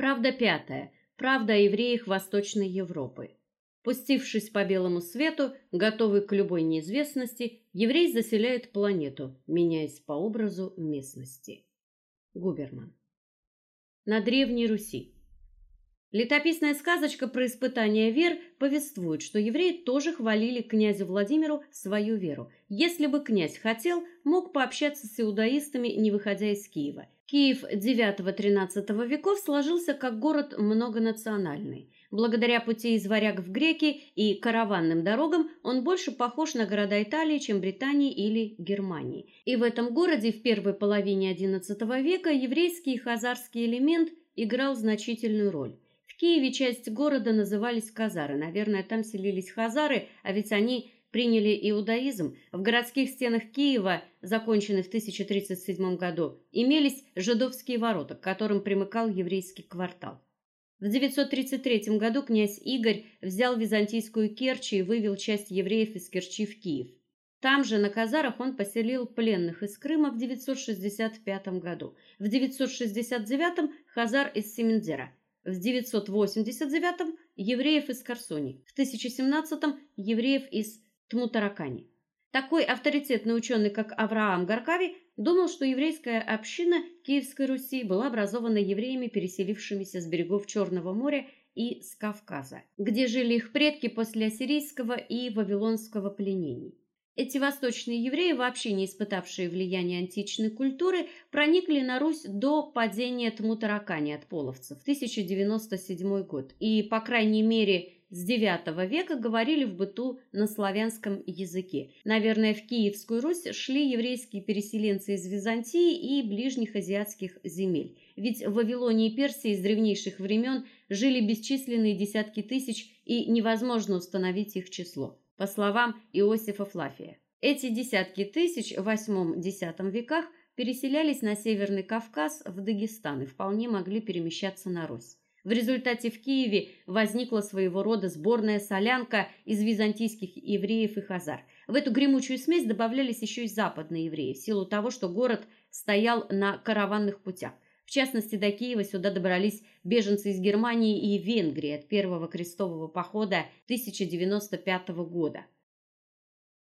Правда пятая. Правда о евреях Восточной Европы. Пустившись по белому свету, готовый к любой неизвестности, еврей заселяет планету, меняясь по образу местности. Губерман. На древней Руси. Летописная сказочка про испытание вер повествует, что евреи тоже хвалили князю Владимиру свою веру. Если бы князь хотел, мог пообщаться с иудаистами, не выходя из Киева. Киев IX-XIII веков сложился как город многонациональный. Благодаря пути из варяг в греки и караванным дорогам он больше похож на города Италии, чем Британии или Германии. И в этом городе в первой половине XI века еврейский и хазарский элемент играл значительную роль. В Киеве часть города назывались казары. Наверное, там селились хазары, а ведь они приняли иудаизм. В городских стенах Киева, законченных в 1037 году, имелись жидовские ворота, к которым примыкал еврейский квартал. В 933 году князь Игорь взял византийскую Керчь и вывел часть евреев из Керчи в Киев. Там же на Казарах он поселил пленных из Крыма в 965 году. В 969 хазар из Семендера. В 989 евреев из Корсуни. В 1017 евреев из Тмутаракани. Такой авторитетный ученый, как Авраам Гаркави, думал, что еврейская община Киевской Руси была образована евреями, переселившимися с берегов Черного моря и с Кавказа, где жили их предки после ассирийского и вавилонского пленений. Эти восточные евреи, вообще не испытавшие влияния античной культуры, проникли на Русь до падения Тмутаракани от половцев в 1097 год. И, по крайней мере, с IX века говорили в быту на славянском языке. Наверное, в Киевскую Русь шли еврейские переселенцы из Византии и ближних азиатских земель. Ведь в Вавилонии и Персии с древнейших времен жили бесчисленные десятки тысяч, и невозможно установить их число. По словам Иосифа Флафия, эти десятки тысяч в VIII-X веках переселялись на Северный Кавказ, в Дагестан и вполне могли перемещаться на Русь. В результате в Киеве возникла своего рода сборная солянка из византийских евреев и хазар. В эту гремучую смесь добавлялись еще и западные евреи, в силу того, что город стоял на караванных путях. В частности, до Киева сюда добрались беженцы из Германии и Венгрии от первого крестового похода 1095 года.